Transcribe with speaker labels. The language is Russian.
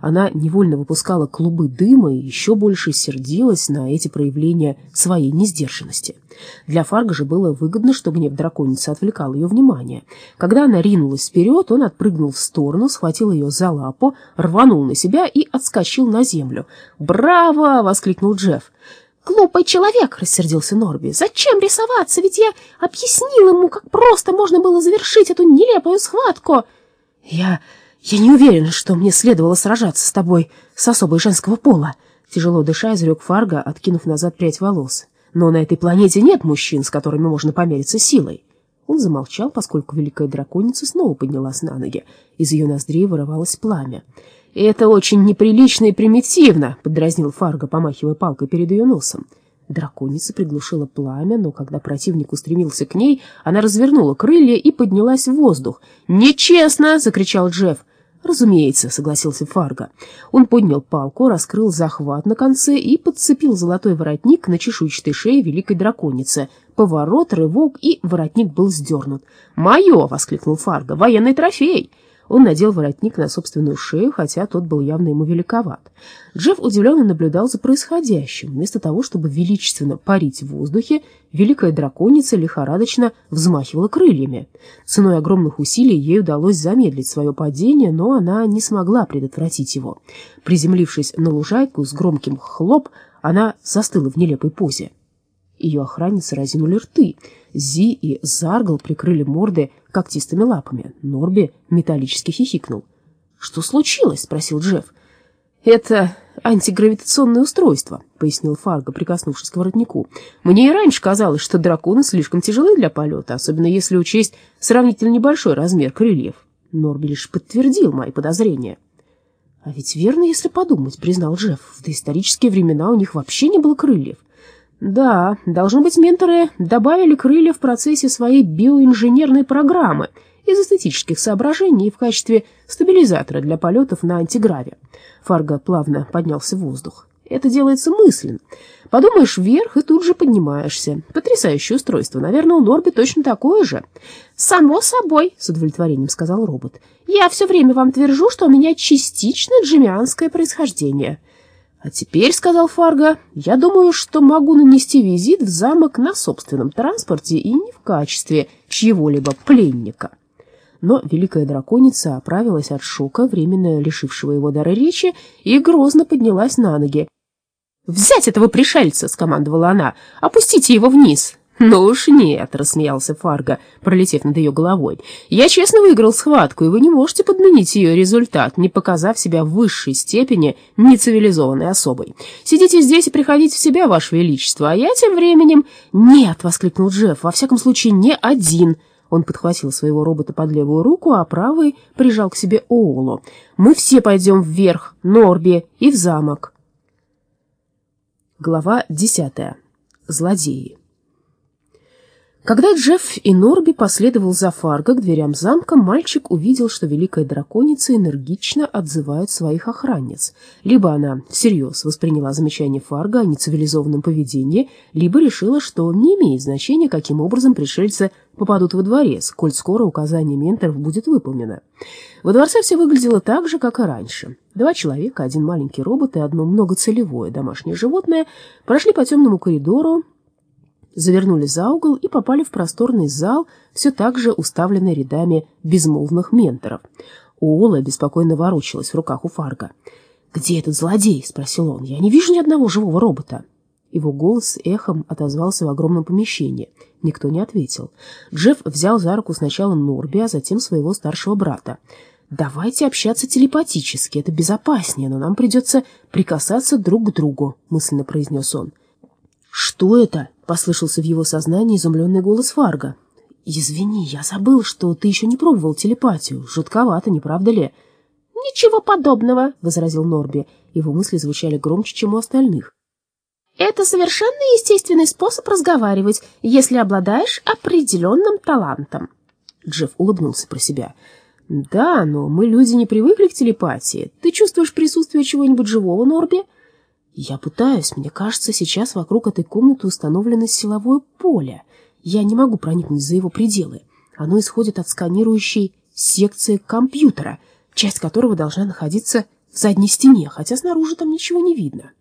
Speaker 1: Она невольно выпускала клубы дыма и еще больше сердилась на эти проявления своей несдержанности. Для Фарга же было выгодно, что гнев драконицы отвлекал ее внимание. Когда она ринулась вперед, он отпрыгнул в сторону, схватил ее за лапу, рванул на себя и отскочил на землю. «Браво!» — воскликнул Джефф.
Speaker 2: «Глупый человек!» — рассердился Норби. «Зачем рисоваться? Ведь я объяснил ему, как просто можно было завершить эту нелепую схватку!»
Speaker 1: «Я... я не уверен, что мне следовало сражаться с тобой с особой женского пола!» Тяжело дыша, изрек Фарго, откинув назад прядь волос. «Но на этой планете нет мужчин, с которыми можно помериться силой!» Он замолчал, поскольку великая драконица снова поднялась на ноги. Из ее ноздрей вырывалось пламя. «Это очень неприлично и примитивно», — подразнил Фарго, помахивая палкой перед ее носом. Драконица приглушила пламя, но когда противник устремился к ней, она развернула крылья и поднялась в воздух. «Нечестно!» — закричал Джефф. «Разумеется», — согласился Фарго. Он поднял палку, раскрыл захват на конце и подцепил золотой воротник на чешуйчатой шее великой драконицы. Поворот, рывок, и воротник был сдернут. «Мое!» — воскликнул Фарго. «Военный трофей!» Он надел воротник на собственную шею, хотя тот был явно ему великоват. Джефф удивленно наблюдал за происходящим. Вместо того, чтобы величественно парить в воздухе, великая драконица лихорадочно взмахивала крыльями. Ценой огромных усилий ей удалось замедлить свое падение, но она не смогла предотвратить его. Приземлившись на лужайку с громким хлоп, она застыла в нелепой позе. Ее охранницы разинули рты. Зи и Заргл прикрыли морды когтистыми лапами. Норби металлически хихикнул. «Что случилось?» — спросил Джефф. «Это антигравитационное устройство», — пояснил Фарго, прикоснувшись к воротнику. «Мне и раньше казалось, что драконы слишком тяжелы для полета, особенно если учесть сравнительно небольшой размер крыльев. Норби лишь подтвердил мои подозрения». «А ведь верно, если подумать», — признал Джефф. «В доисторические времена у них вообще не было крыльев. Да, должно быть, менторы добавили крылья в процессе своей биоинженерной программы из эстетических соображений в качестве стабилизатора для полетов на антиграве. Фарго плавно поднялся в воздух. Это делается мысленно. Подумаешь вверх и тут же поднимаешься. Потрясающее устройство. Наверное, у Норби точно такое же.
Speaker 2: «Само собой», — с удовлетворением сказал робот. «Я все время вам твержу, что у меня частично джемианское происхождение».
Speaker 1: «А теперь, — сказал Фарго, — я думаю, что могу нанести визит в замок на собственном транспорте и не в качестве чьего-либо пленника». Но великая драконица оправилась от шока, временно лишившего его дара речи, и грозно поднялась на ноги. «Взять этого пришельца!» — скомандовала она. «Опустите его вниз!» «Ну уж нет», — рассмеялся Фарго, пролетев над ее головой. «Я честно выиграл схватку, и вы не можете подменить ее результат, не показав себя в высшей степени нецивилизованной особой. Сидите здесь и приходите в себя, Ваше Величество, а я тем временем...» «Нет», — воскликнул Джефф, — «во всяком случае, не один». Он подхватил своего робота под левую руку, а правый прижал к себе Оулу. «Мы все пойдем вверх, Норби, и в замок». Глава десятая. Злодеи. Когда Джефф и Норби последовал за Фарго к дверям замка, мальчик увидел, что великая драконица энергично отзывает своих охранниц. Либо она всерьез восприняла замечание Фарго о нецивилизованном поведении, либо решила, что не имеет значения, каким образом пришельцы попадут во дворец, коль скоро указание менторов будет выполнено. Во дворце все выглядело так же, как и раньше. Два человека, один маленький робот и одно многоцелевое домашнее животное прошли по темному коридору, завернули за угол и попали в просторный зал, все так же уставленный рядами безмолвных менторов. Уолла беспокойно ворочалась в руках у Фарга. «Где этот злодей?» — спросил он. «Я не вижу ни одного живого робота». Его голос эхом отозвался в огромном помещении. Никто не ответил. Джефф взял за руку сначала Норби, а затем своего старшего брата. «Давайте общаться телепатически, это безопаснее, но нам придется прикасаться друг к другу», — мысленно произнес он. «Что это?» — послышался в его сознании изумленный голос Фарга. «Извини, я забыл, что ты еще не пробовал телепатию. Жутковато, не правда ли?»
Speaker 2: «Ничего подобного», — возразил Норби.
Speaker 1: Его мысли звучали громче, чем у остальных.
Speaker 2: «Это совершенно естественный способ разговаривать, если обладаешь определенным талантом».
Speaker 1: Джефф улыбнулся про себя. «Да, но мы, люди, не привыкли к телепатии. Ты чувствуешь присутствие чего-нибудь живого, Норби?» Я пытаюсь, мне кажется, сейчас вокруг этой комнаты установлено силовое поле. Я не могу проникнуть за его пределы. Оно исходит от сканирующей секции компьютера, часть которого должна находиться в задней стене, хотя снаружи там ничего не видно.